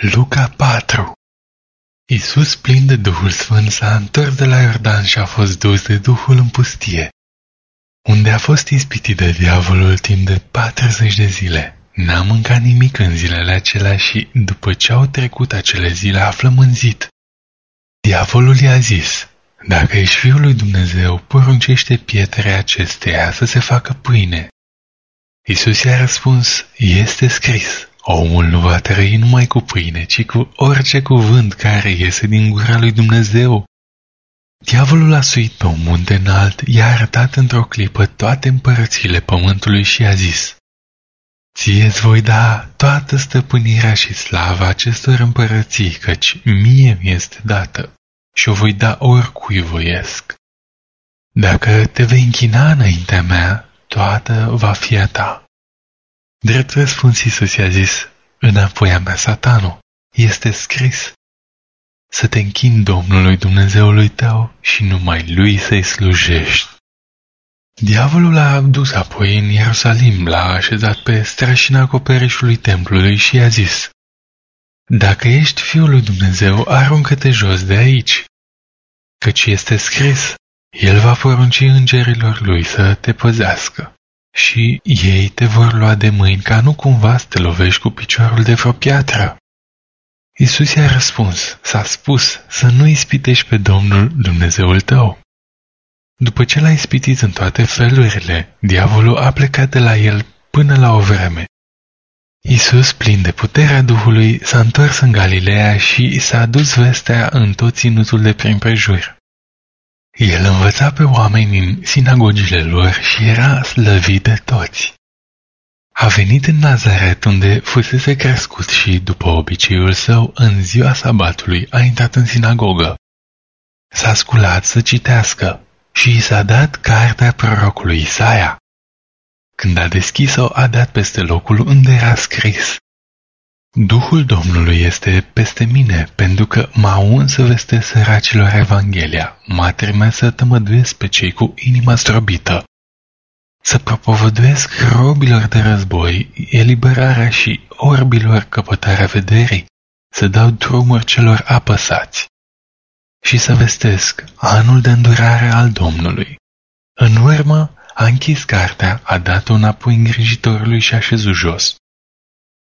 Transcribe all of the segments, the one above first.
Luca 4 Iisus, plin de Duhul Sfânt, s-a întors de la Iordan și a fost dus de Duhul în pustie, unde a fost ispitit de diavolul timp de 40 de zile. N-a mâncat nimic în zilele acelea și, după ce au trecut acele zile, a flămânzit. Diavolul i-a zis, dacă ești Fiul lui Dumnezeu, poruncește pietrele acesteia să se facă pâine. Iisus i-a răspuns, este scris, Omul nu va trăi numai cu pâine, ci cu orice cuvânt care iese din gura lui Dumnezeu. Diavolul a suit pe un munte înalt, i-a arătat într-o clipă toate împărățile pământului și a zis, Ție îți voi da toată stăpânirea și slava acestor împărății, căci mie mi este dată și o voi da oricui voiesc. Dacă te vei închina înaintea mea, toată va fi a ta. Drept răspuns Iisus i-a zis, înapoi a mea, satano, este scris, să te închini Domnului Dumnezeului tău și numai Lui să-i slujești. Diavolul a dus apoi în Ierusalim, l-a așezat pe strașina acoperișului templului și i-a zis, Dacă ești Fiul lui Dumnezeu, aruncă-te jos de aici, căci este scris, El va porunci îngerilor Lui să te păzească și ei te vor lua de mâini ca nu cumva să te lovești cu piciorul de vreo piatră. Isus i-a răspuns, s-a spus să nu ispitești pe Domnul Dumnezeul tău. După ce l-a ispitit în toate felurile, diavolul a plecat de la el până la o vreme. Isus, plin de puterea Duhului, s-a întors în Galileea și s-a adus vestea în tot ținutul de prin prejur. El învăța pe oameni în sinagogile lor și era slăvit de toți. A venit în Nazaret unde fusese crescut și, după obiceiul său, în ziua sabatului a intrat în sinagogă. S-a sculat să citească și i s-a dat cartea prorocului Isaia. Când a deschis-o, a dat peste locul unde era scris, Duhul Domnului este peste mine, pentru că m-a uns să veste săracilor Evanghelia, m-a trimis să tămăduiesc pe cei cu inima zdrobită, să propovăduiesc robilor de război eliberarea și orbilor căpătarea vederii, să dau drumuri celor apăsați și să vestesc anul de îndurare al Domnului. În urmă a închis cartea, a dat-o înapoi îngrijitorului și a șezut jos.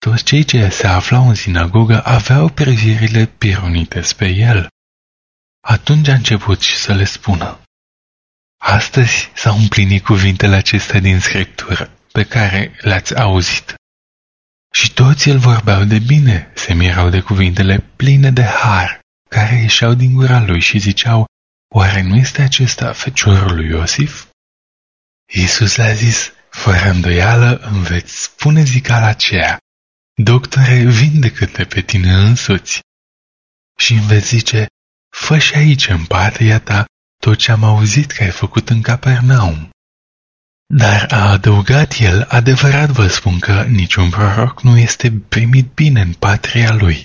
Toți cei ce se aflau în sinagogă aveau privirile pironite spre el. Atunci a început și să le spună. Astăzi s-au împlinit cuvintele acestea din Scriptură, pe care le-ați auzit. Și toți îl vorbeau de bine, se mirau de cuvintele pline de har, care ieșeau din gura lui și ziceau, Oare nu este acesta feciorul lui Iosif? Iisus le-a zis, fără îndoială îmi veți spune zicala aceea, Doctore, vindecă-te pe tine însuți. Și îmi veți zice, fă și aici în patria ta tot ce am auzit că ai făcut în Capernaum. Dar a adăugat el, adevărat vă spun că niciun proroc nu este primit bine în patria lui.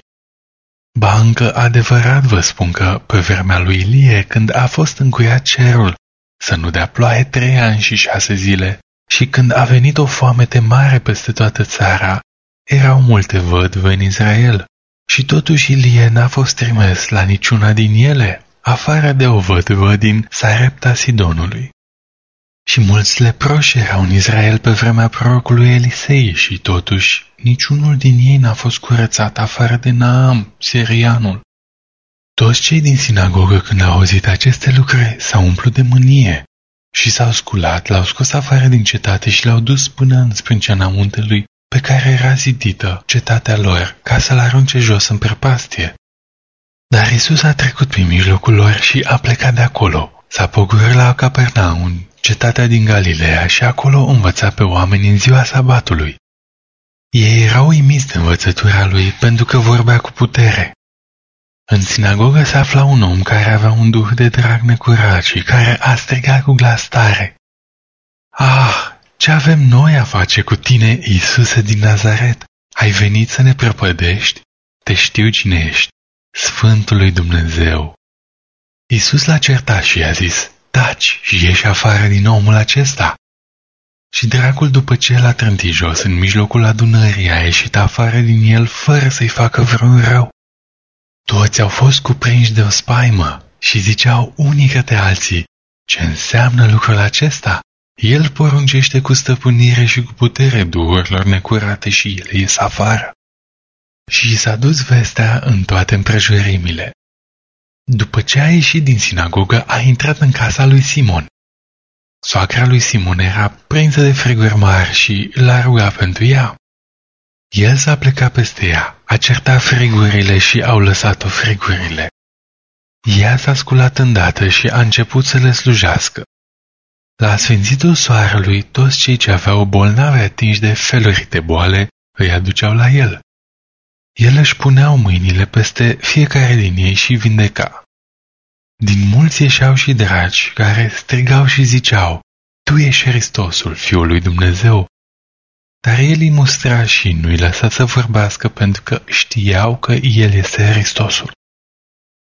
Ba încă adevărat vă spun că pe vremea lui Ilie, când a fost încuiat cerul, să nu dea ploaie trei ani și șase zile, și când a venit o foamete mare peste toată țara, erau multe vădve în Israel și totuși Ilie n-a fost trimis la niciuna din ele, afară de o vădvă din Sarepta Sidonului. Și mulți leproși erau în Israel pe vremea prorocului Elisei și totuși niciunul din ei n-a fost curățat afară de Naam, sirianul. Toți cei din sinagogă când au auzit aceste lucruri s-au umplut de mânie și s-au sculat, l-au scos afară din cetate și l-au dus până în sprânceana muntelui pe care era zidită cetatea lor ca să-l arunce jos în prăpastie. Dar Isus a trecut prin mijlocul lor și a plecat de acolo. S-a pogorât la Capernaum, cetatea din Galileea, și acolo învăța pe oameni în ziua sabatului. Ei erau imiți de învățătura lui pentru că vorbea cu putere. În sinagogă se afla un om care avea un duh de drag necurat și care a strigat cu glas tare. Ah, ce avem noi a face cu tine, Iisuse din Nazaret? Ai venit să ne prăpădești? Te știu cine ești, Sfântul lui Dumnezeu. Iisus l-a certat și i-a zis, taci și ieși afară din omul acesta. Și dracul după ce l-a trântit jos în mijlocul adunării a ieșit afară din el fără să-i facă vreun rău. Toți au fost cuprinși de o spaimă și ziceau unii către alții, ce înseamnă lucrul acesta? El poruncește cu stăpânire și cu putere duhurilor necurate și ele ies afară. Și s-a dus vestea în toate împrejurimile. După ce a ieșit din sinagogă, a intrat în casa lui Simon. Soacra lui Simon era prinsă de friguri mari și l-a rugat pentru ea. El s-a plecat peste ea, a certat frigurile și au lăsat-o frigurile. Ea s-a sculat îndată și a început să le slujească. La sfințitul soarelui, toți cei ce aveau bolnavi atinși de feluri de boale îi aduceau la el. El își puneau mâinile peste fiecare din ei și vindeca. Din mulți ieșeau și dragi care strigau și ziceau, Tu ești Hristosul, Fiul lui Dumnezeu. Dar el îi mustra și nu-i lăsa să vorbească pentru că știau că el este Hristosul.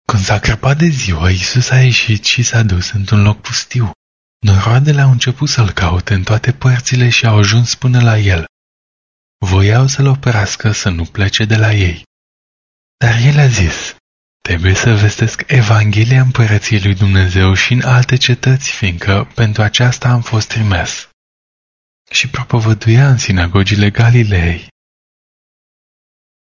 Când s-a crăpat de ziua, Isus a ieșit și s-a dus într-un loc pustiu. Noroadele au început să-l caute în toate părțile și au ajuns până la el. Voiau să-l oprească să nu plece de la ei. Dar el a zis, trebuie să vestesc Evanghelia Împărăției lui Dumnezeu și în alte cetăți, fiindcă pentru aceasta am fost trimis. Și propovăduia în sinagogile Galilei